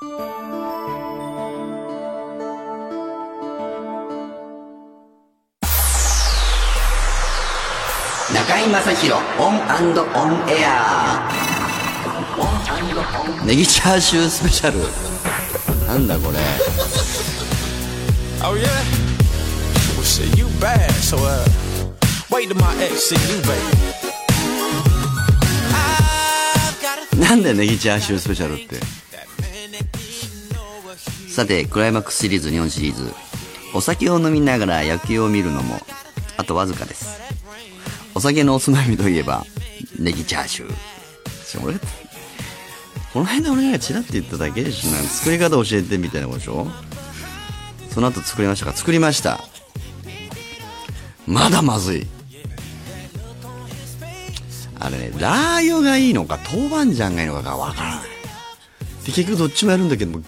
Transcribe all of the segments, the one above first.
中井雅宏オンオンエア。ネギチャーシュースペシャル。なんだこれ。なんでネギチャーシュースペシャルって。さてクライマックスシリーズ日本シリーズ。お酒を飲みながら野球を見るのもあとわずかです。お酒のおつまみといえばネギチャーシュー。俺この間俺がチラッて言っただけでしょ。作り方教えてみたいなことでしょ。その後作りましたか。作りました。まだまずい。あれねラー油がいいのか豆板醤がいいのかがわからない。で結局どっちもやるんだけども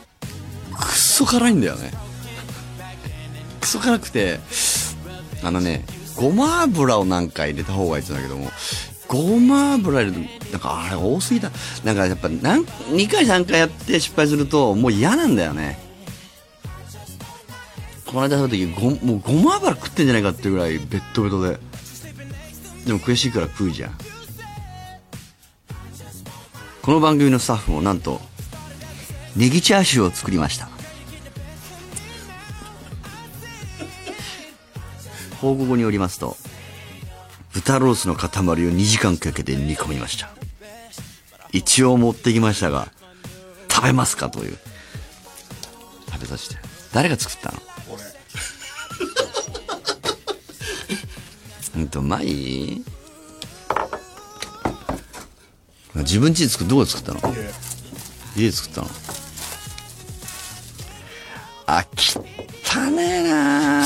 くっそ辛いんだよね。クソ辛くてあのねごま油をなんか入れた方がいいって言うんだけどもごま油入れるなんかあれ多すぎた。なんかやっぱなん2回3回やって失敗するともう嫌なんだよね。この間食べた時ごもうごま油食ってんじゃないかっていうぐらいベッドベトで。でも悔しいから食うじゃん。この番組のスタッフもなんとネギチャーシューを作りました。報告によりますと豚ロースの塊を2時間かけて煮込みました。一応持ってきましたが食べますかという食べさせて。誰が作ったの？ほ んとうまい自分家で作どこで作ったの？家で作ったの？あ汚ねえな。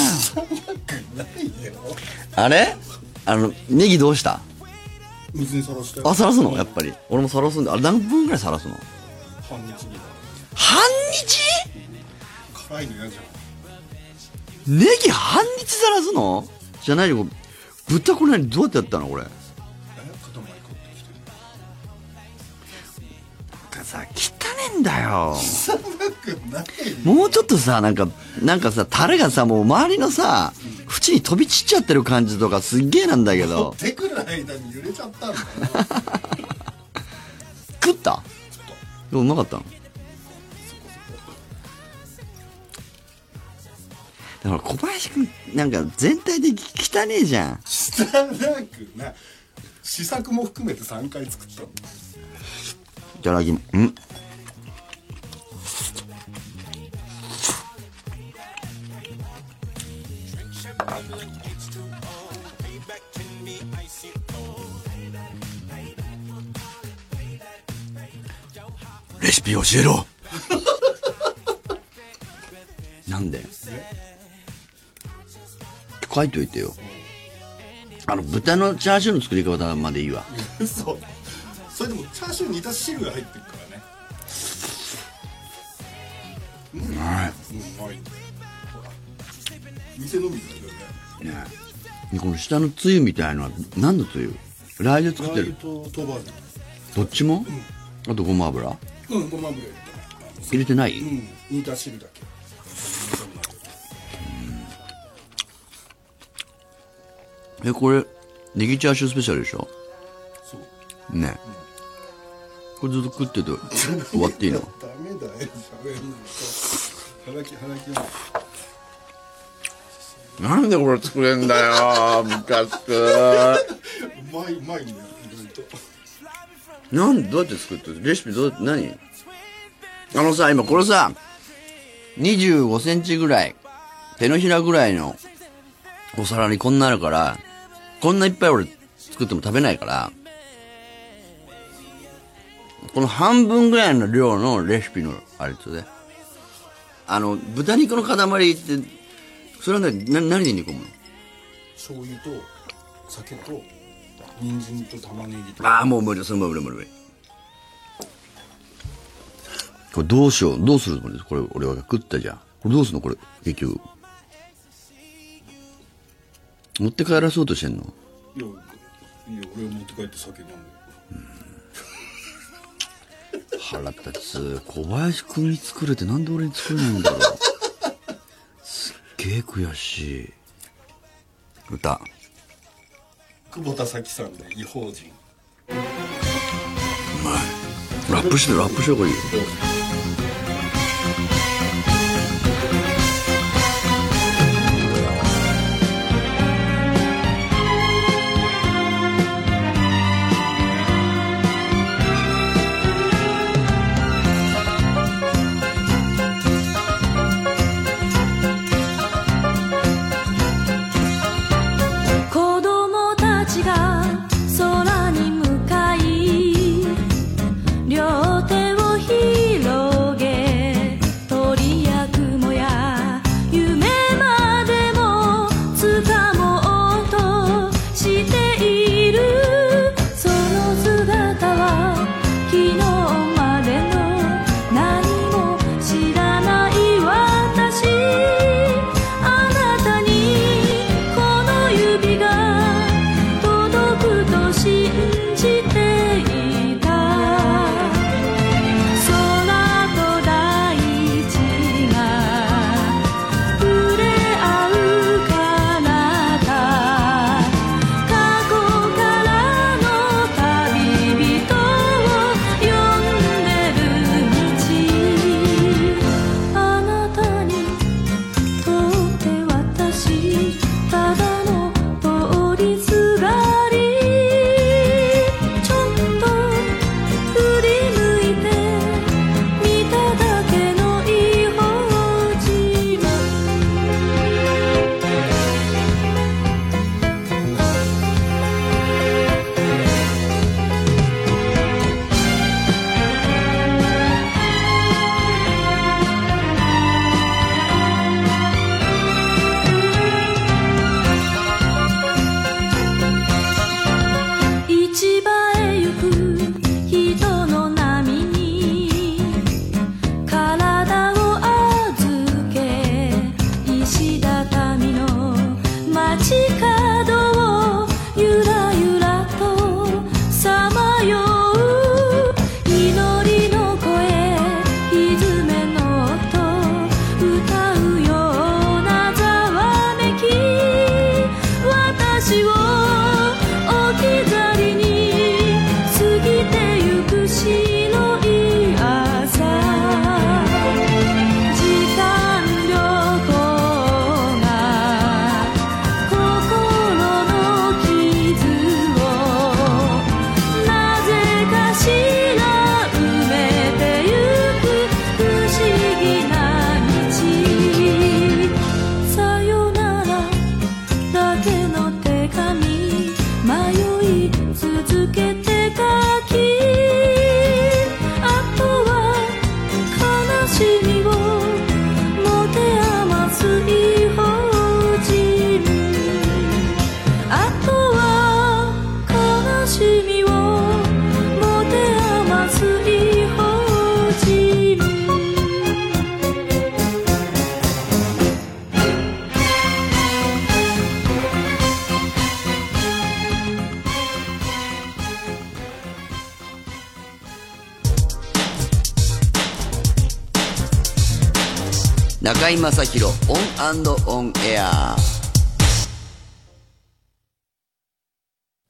あれ？あのネギどうした？水にさらして。あさらすの？やっぱり。俺もさらすんで。あれ何分ぐらいさらすの？半日。に半日？辛いの嫌じゃネギ半日さらすの？じゃないよ。豚これ何どうやってやったの？これだよ。もうちょっとさなんかなんかさタレがさもう周りのさ縁に飛び散っちゃってる感じとかすっげえなんだけど。手くる間に揺れちゃったんだよ。食った？うまかったの。だから小林君なんか全体的に汚ねえじゃん。汚くない。試作も含めて3回作ったの。いただきんレシピ教えろ。なんで？書いといてよ。あの豚のチャーシューの作り方までいいわ。そう。それでもチャーシューに似た汁が入ってるからね。うまい。うまい店飲みだよね。ねこの下のつゆみたいのは何のつゆ？ラー油作ってる。どっちも、あとごま油？醤うんごま油入れてない、たうん。煮た汁だけ。えこれネギチャーシュースペシャルでしょ？そう。ね、これずっと食ってて終わっていいの？ダメだよ喋るのききはなんでこれ作れんだよムカつくうまいうまいんだよ意外となんどうやって作ってる？レシピどう何？あのさ今これさ2 5センチぐらい手のひらぐらいのお皿にこんなあるからこんないっぱい俺作っても食べないからこの半分ぐらいの量のレシピのあれですよねあの豚肉の塊ってそれは何な何で煮込むの？醤油と酒と人参と玉ねぎとああもう無理それも無理無理無理。これどうしようどうするつもりです？これ俺は食ったじゃん。これどうすんのこれ？結局。持って帰らそうとしてんの？いやいや俺持って帰って酒飲むよ腹立つ。小林くんに作れてなんで俺に作れないんだろうげえ悔しい。歌久保田早紀さんで異邦人うまい。ラップしてラップした方がい。い。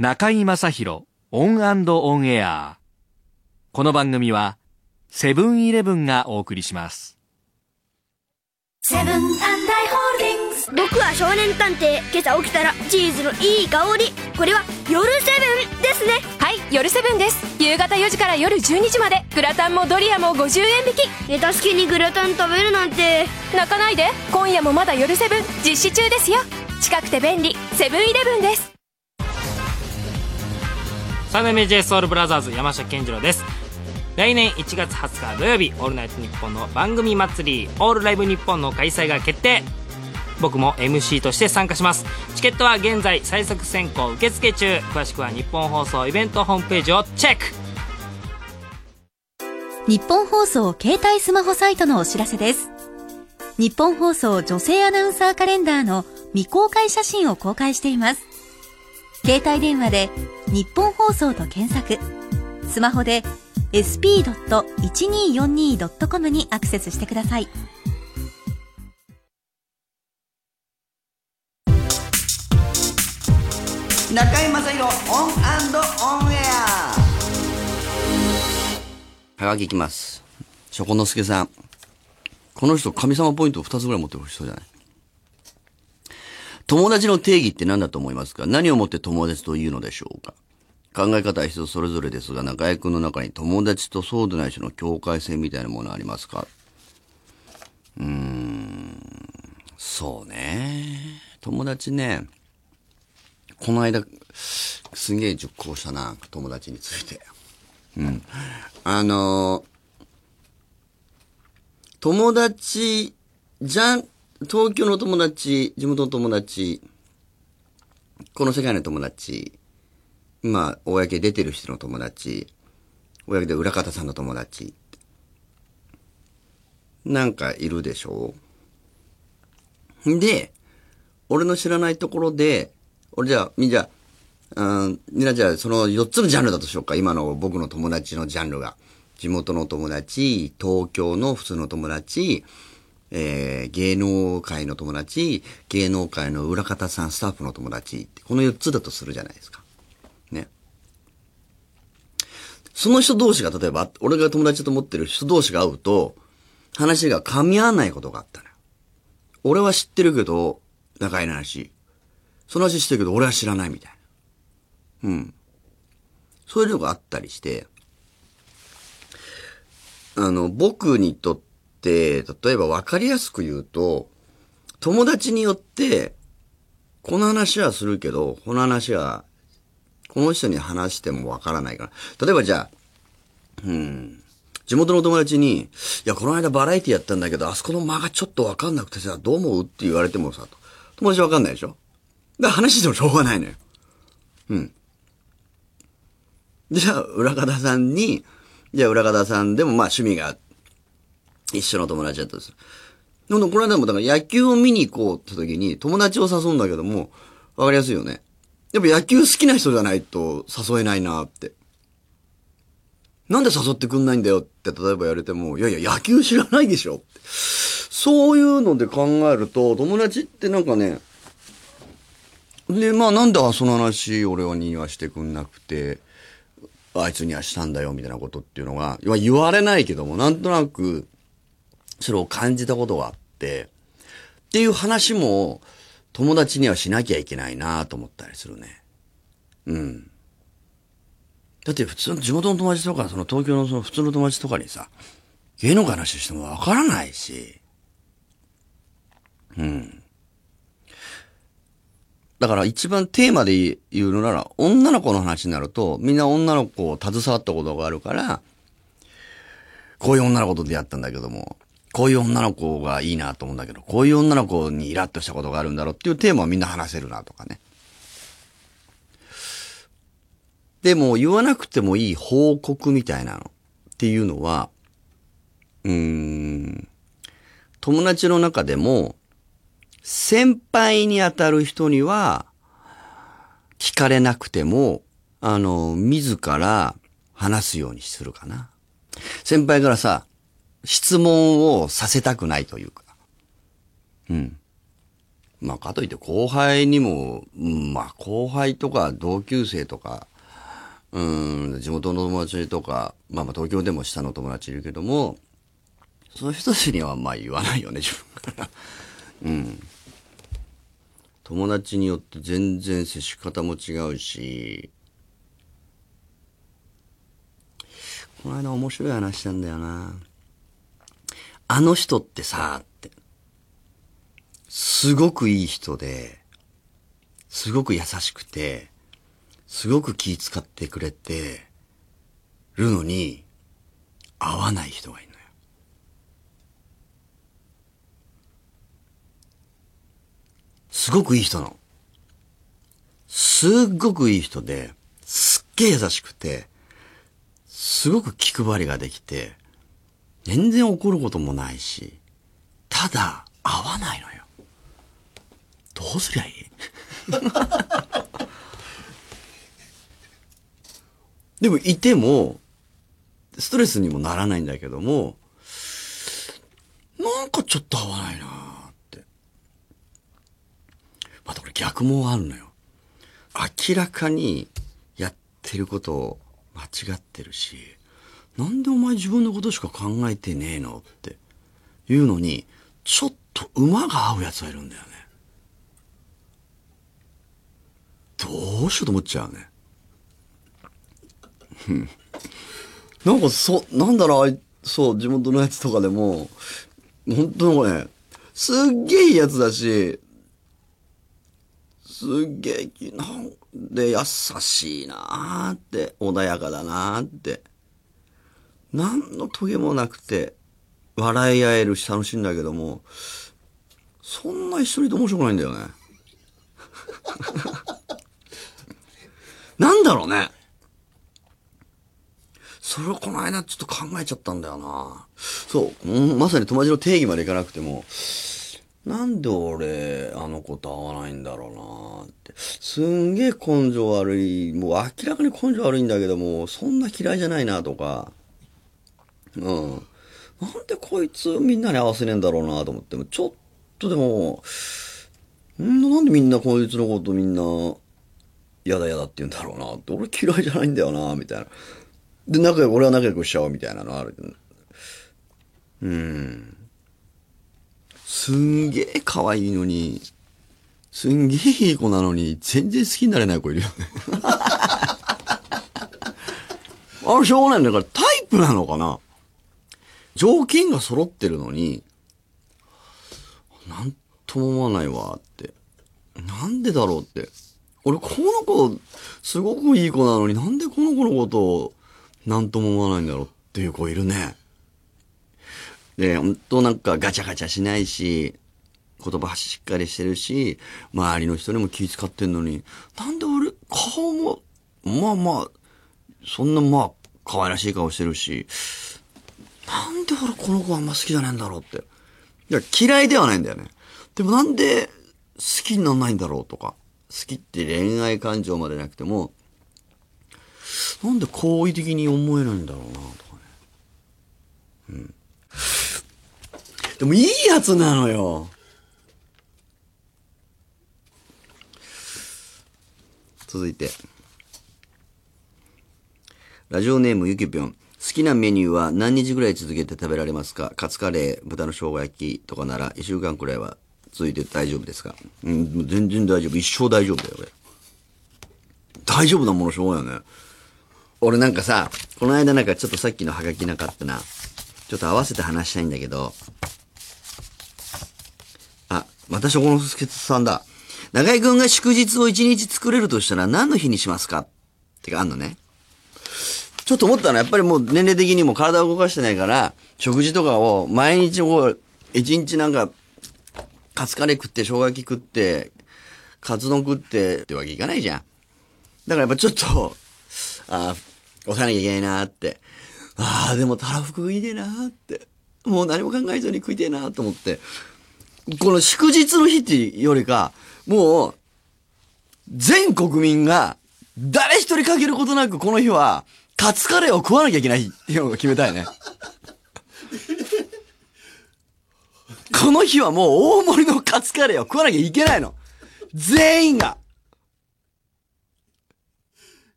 中居正広オンオンエア。この番組はセブンイレブンがお送りします。セブンアイ・ホールディングス。僕は少年探偵今朝起きたらチーズのいい香り。これは夜セブンですね。はい夜セブンです。夕方4時から夜12時まで。グラタンもドリアも50円引き。寝た隙にグラタン食べるなんて。泣かないで。今夜もまだ夜セブン。実施中ですよ。近くて便利。セブンイレブンですサンデーメジェストールブラザーズ山下健二郎です。来年1月20日土曜日「オールナイトニッポン」の番組祭り「オールライブニッポン」の開催が決定。僕も MC として参加します。チケットは現在最速選考受付中。詳しくは日本放送イベントホームページをチェック。日本放送携帯スマホサイトのお知らせです。日本放送女性アナウンサーカレンダーの未公開写真を公開しています。携帯電話で日本放送と検索。スマホで sp.1242.com にアクセスしてください。中居正広オンオンエアはがきいきます。しょこのすけさん。この人神様ポイント2つぐらい持ってる人じゃない？友達の定義って何だと思いますか？何をもって友達というのでしょうか？考え方は人それぞれですが、中居君の中に友達とそうでない人の境界線みたいなものありますか？うーん、そうね。友達ね。この間、すげえ熟考したな、友達について。うん。あの友達じゃん、東京の友達、地元の友達、この世界の友達、まあ、公出てる人の友達、公で裏方さんの友達、なんかいるでしょで、俺の知らないところで、俺じゃあ、みんじゃあ、うん、みんなじゃあ、その4つのジャンルだとしようか。今の僕の友達のジャンルが。地元の友達、東京の普通の友達、えー、芸能界の友達、芸能界の裏方さん、スタッフの友達って、この4つだとするじゃないですか。ね。その人同士が、例えば、俺が友達だと思ってる人同士が会うと、話が噛み合わないことがあったのよ。俺は知ってるけど、仲いい話。その話知ってるけど、俺は知らないみたいな。うん。そういうのがあったりして、あの、僕にとって、例えば分かりやすく言うと、友達によって、この話はするけど、この話は、この人に話しても分からないから。例えばじゃあ、うん、地元の友達に、いや、この間バラエティやったんだけど、あそこの間がちょっと分かんなくてさ、どう思うって言われてもさ、と友達分かんないでしょ？だから話してもしょうがないのよ。うん。じゃあ、裏方さんに、じゃあ、裏方さんでもまあ趣味があって一緒の友達だったんですよ。でも、この間もだから野球を見に行こうって時に友達を誘うんだけども、わかりやすいよね。やっぱ野球好きな人じゃないと誘えないなって。なんで誘ってくんないんだよって例えば言われても、いやいや野球知らないでしょって。そういうので考えると、友達ってなんかね、で、まあなんでその話俺はにはしてくんなくて、あいつにはしたんだよみたいなことっていうのが、言われないけども、なんとなく、それを感じたことがあって、っていう話も友達にはしなきゃいけないなと思ったりするね。うん。だって普通の地元の友達とか、その東京のその普通の友達とかにさ、芸能界の話してもわからないし、うん。だから一番テーマで言うのなら、女の子の話になると、みんな女の子を携わったことがあるから、こういう女の子と出会ったんだけども、こういう女の子がいいなと思うんだけど、こういう女の子にイラッとしたことがあるんだろうっていうテーマはみんな話せるなとかね。でも言わなくてもいい報告みたいなのっていうのは、うーん、友達の中でも、先輩にあたる人には、聞かれなくても、あの、自ら話すようにするかな。先輩からさ、質問をさせたくないというか。うん。まあ、かといって後輩にも、まあ、後輩とか同級生とか、うん、地元の友達とか、まあまあ東京でも下の友達いるけども、そういう人たちにはまあ言わないよね、自分から。うん。友達によって全然接し方も違うし、この間面白い話したんだよな。あの人ってさ、って。すごくいい人で、すごく優しくて、すごく気使ってくれてるのに、会わない人がいるのよ。すごくいい人の。すっごくいい人で、すっげえ優しくて、すごく気配りができて、全然怒ることもないし、ただ、会わないのよ。どうすりゃいい？でも、いても、ストレスにもならないんだけども、なんかちょっと合わないなって。またこれ逆もあるのよ。明らかにやってることを間違ってるし、なんでお前自分のことしか考えてねえのっていうのに、ちょっと馬が合うやつがいるんだよね。どうしようと思っちゃうね。なんかそ、なんだろう、そう、地元のやつとかでも、本当にね、すっげえいいやつだし、すっげえ、なんで優しいなーって、穏やかだなーって。何のトゲもなくて、笑い合えるし楽しいんだけども、そんな一緒にいて面白くないんだよね。なんだろうね。それをこの間ちょっと考えちゃったんだよな。そう、うんまさに友達の定義までいかなくても、なんで俺、あの子と合わないんだろうなって。すんげえ根性悪い、もう明らかに根性悪いんだけども、そんな嫌いじゃないなとか、うん。なんでこいつみんなに合わせねえんだろうなと思っても、ちょっとでも、んなんでみんなこいつのことみんな、やだやだって言うんだろうなって、俺嫌いじゃないんだよなみたいな。で、仲良く、俺は仲良くしちゃおうみたいなのあるけど。うん。すんげえ可愛いのに、すんげえいい子なのに、全然好きになれない子いるよね。あれ、しょうがないんだから、タイプなのかな条件が揃ってるのに、なんとも思わないわって。なんでだろうって。俺、この子、すごくいい子なのになんでこの子のことを、なんとも思わないんだろうっていう子いるね。で、ほんとなんかガチャガチャしないし、言葉しっかりしてるし、周りの人にも気遣ってんのに、なんで俺、顔も、まあまあ、そんなまあ、可愛らしい顔してるし、なんで俺この子あんま好きじゃないんだろうって。いや、嫌いではないんだよね。でもなんで好きにならないんだろうとか、好きって恋愛感情までなくても、なんで好意的に思えないんだろうなとかね。うん。でもいいやつなのよ。続いて。ラジオネームゆきぴょん。好きなメニューは何日ぐらい続けて食べられますか？カツカレー、豚の生姜焼きとかなら1週間くらいは続いて大丈夫ですか？うん、全然大丈夫。一生大丈夫だよ、俺。大丈夫なものしょうがないよね。俺なんかさ、この間なんかちょっとさっきのハガキなかったな。ちょっと合わせて話したいんだけど。あ、またそこのすけさんだ。中井くんが祝日を一日作れるとしたら何の日にしますか？ってかあんのね。ちょっと思ったのはやっぱりもう年齢的にも体を動かしてないから、食事とかを毎日こう、一日なんか、カツカレー食って、生姜焼き食って、カツ丼食ってってわけいかないじゃん。だからやっぱちょっと、ああ、抑えなきゃいけないなーって。ああ、でもたらふく食いてえなって。もう何も考えずに食いてえなーと思って。この祝日の日っていうよりか、もう、全国民が、誰一人かけることなくこの日は、カツカレーを食わなきゃいけないっていうのを決めたいね。この日はもう大盛りのカツカレーを食わなきゃいけないの。全員が。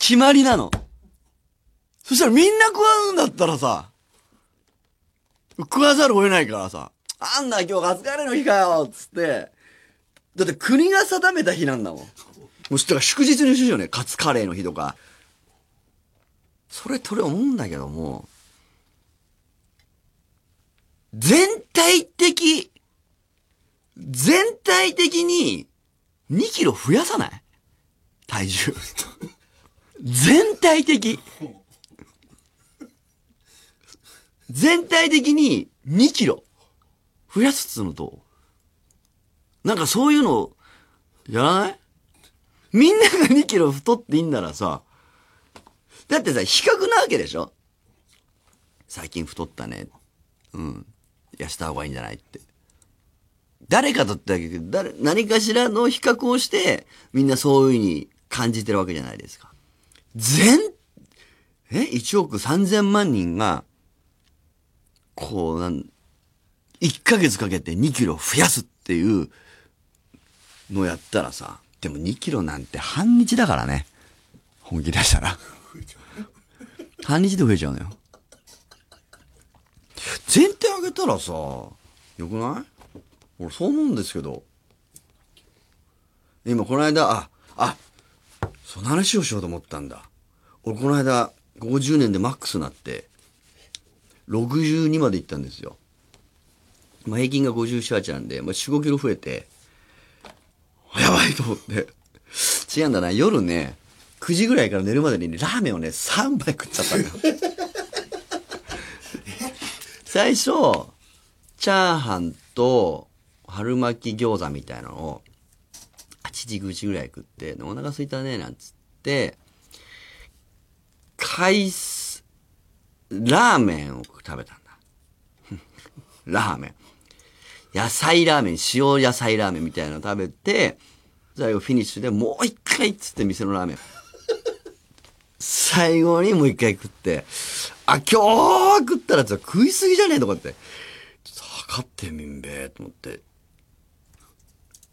決まりなの。そしたらみんな食わうんだったらさ、食わざるを得ないからさ、あんな今日カツカレーの日かよつって、だって国が定めた日なんだもん。もうだから祝日にしようね、カツカレーの日とか。それとれ思うんだけども、全体的、全体的に2キロ増やさない？体重。全体的。全体的に2キロ増やすっつうのと、なんかそういうの、やらない？みんなが2キロ太っていいんならさ、だってさ、比較なわけでしょ？最近太ったね。うん。痩せた方がいいんじゃないって。誰かとってわけ、誰、何かしらの比較をして、みんなそういう風に感じてるわけじゃないですか。全、え ?1 億3000万人が、こう、なん、1ヶ月かけて2キロ増やすっていうのやったらさ、でも2キロなんて半日だからね。本気出したら。半日で増えちゃうのよ。前提上げたらさ、よくない？俺そう思うんですけど。今この間、あ、あ、その話をしようと思ったんだ。俺この間、50年でマックスなって、62まで行ったんですよ。まあ、平均が57、8なんで、まあ、4、5キロ増えて、やばいと思って。違うんだな、夜ね、9時ぐらいから寝るまでにねラーメンをね、3杯食っちゃったんだよ。最初、チャーハンと春巻き餃子みたいなのを、8時9時ぐらい食って、お腹空いたね、なんつって、海す、ラーメンを食べたんだ。ラーメン。野菜ラーメン、塩野菜ラーメンみたいなの食べて、最後フィニッシュでもう一回っつって店のラーメン。最後にもう一回食って、あ、今日食ったら食いすぎじゃねえとかって、ちょっと測ってみんべと思って。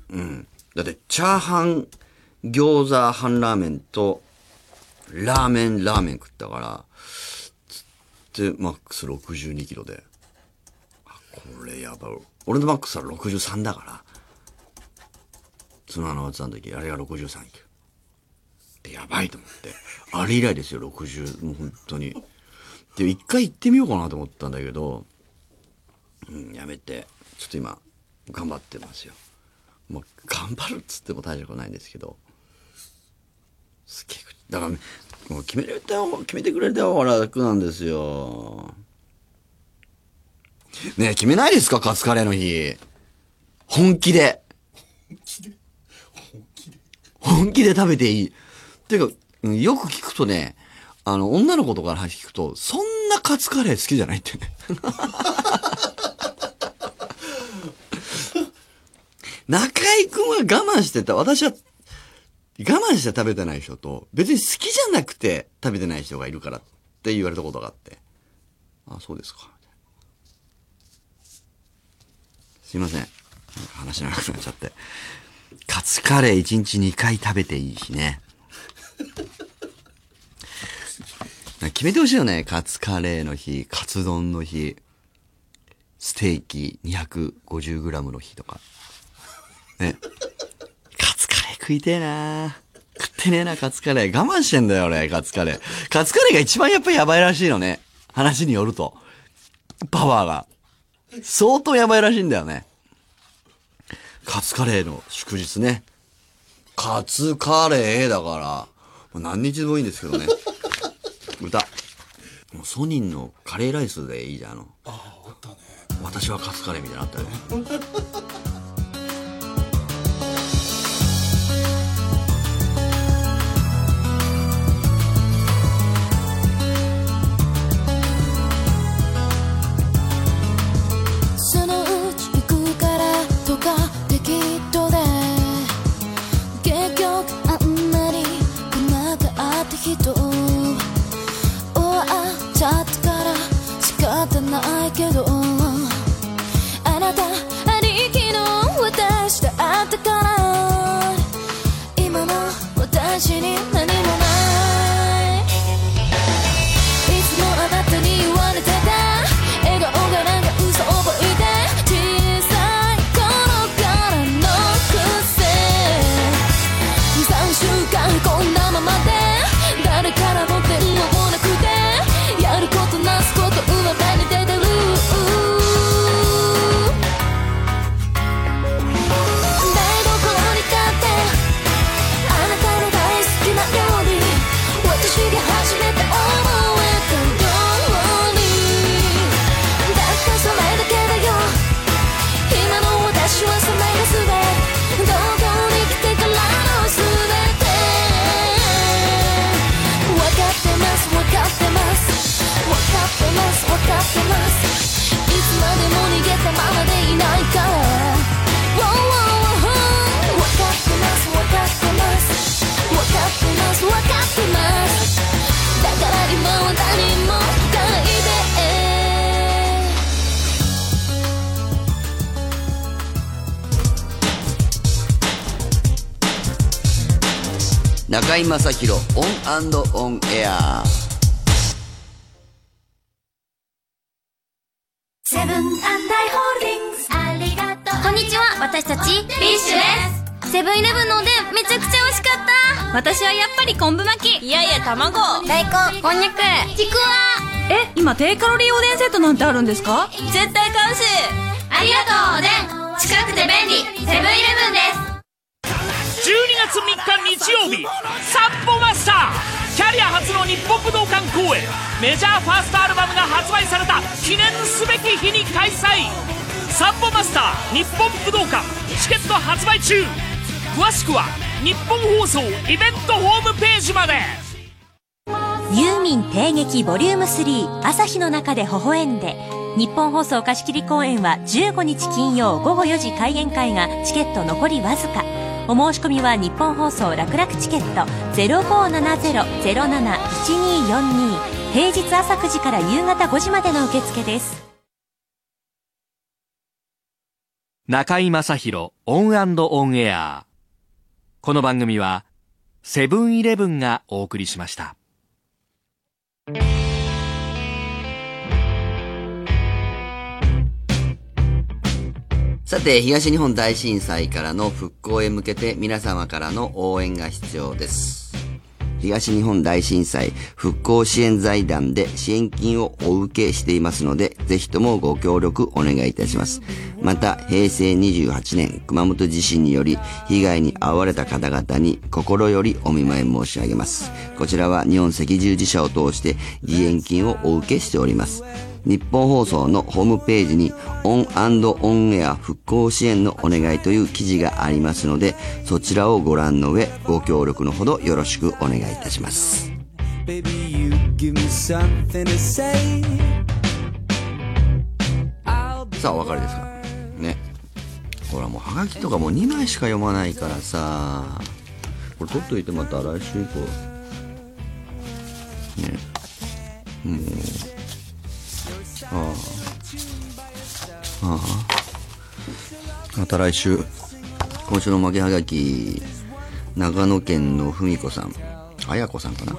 うん。だって、チャーハン、餃子、半ラーメンと、ラーメン、ラーメン食ったから、つって、マックス62キロで。あ、これやばい。俺のマックスは63だから。妻のおつさんの時、あれが63キロ。で、やばいと思って。あれ以来ですよ、60。もう本当に。で、一回行ってみようかなと思ったんだけど、うん、やめて、ちょっと今、頑張ってますよ。もう、頑張るっつっても大したことないんですけど、すげえだから、もう決めれたよ、決めてくれたよ、ほら、楽なんですよ。ねえ、決めないですか？カツカレーの日。本気で。本気で食べていい。っていうか、よく聞くとね、あの、女の子とかの話聞くと、そんなカツカレー好きじゃないってね。中井くんは我慢してた。私は、我慢して食べてない人と、別に好きじゃなくて食べてない人がいるからって言われたことがあって。あ、そうですか。すいません。話長くなっちゃって。カツカレー1日2回食べていいしね。決めてほしいよね。カツカレーの日、カツ丼の日、ステーキ 250g の日とか。ね。カツカレー食いてえな食ってねえな、カツカレー。我慢してんだよ、俺、カツカレー。カツカレーが一番やっぱりやばいらしいのね。話によると。パワーが。相当やばいらしいんだよね。カツカレーの祝日ね。カツカレーだから、う何日でもいいんですけどね。歌。もうソニンのカレーライスでいいじゃん。あの、あああったね私はカツカレーみたいなのあったよね。中居正広オンオンエア。セブンアイ・ホールディングスありがとう。こんにちは私たち BiSHです。セブンイレブンのおでんめちゃくちゃ美味しかった。私はやっぱり昆布巻き。いやいや卵。大根こんにゃく。ちくわ。え今低カロリーおでんセットなんてあるんですか？絶対買うし。ありがとうおでん。近くて便利。セブンイレブンです。12月3日日曜日サンボマスターキャリア初の日本武道館公演メジャーファーストアルバムが発売された記念すべき日に開催。サンボマスター日本武道館チケット発売中。詳しくは日本放送イベントホームページまで。ユーミン帝劇ボリューム3朝日の中で微笑んで。日本放送貸し切り公演は15日金曜午後4時開演会がチケット残りわずか。お申し込みは日本放送楽々チケット。0570-071242平日朝9時から夕方5時までの受付です。中居正広オンオンエア。この番組はセブンイレブンがお送りしました。さて、東日本大震災からの復興へ向けて皆様からの応援が必要です。東日本大震災復興支援財団で支援金をお受けしていますので、ぜひともご協力お願いいたします。また、平成28年熊本地震により被害に遭われた方々に心よりお見舞い申し上げます。こちらは日本赤十字社を通して義援金をお受けしております。日本放送のホームページにオンオンエア復興支援のお願いという記事がありますので、そちらをご覧の上、ご協力のほどよろしくお願いいたします。Baby, you give me something to say. さあ、お別れですか？ね。ほら、もうハガキとかもう2枚しか読まないからさ、これ取っといてまた来週以降。ね。もう。ああ。また来週。今週の負けはがき、長野県のふみこさん。あやこさんかな。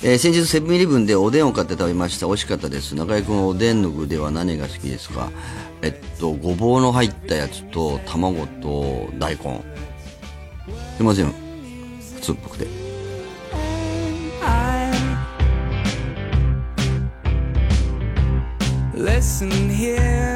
えー先日セブンイレブンでおでんを買って食べました美味しかったです中居君はおでんの具では何が好きですかえっとごぼうの入ったやつと卵と大根すいません普通っぽくて Listen here.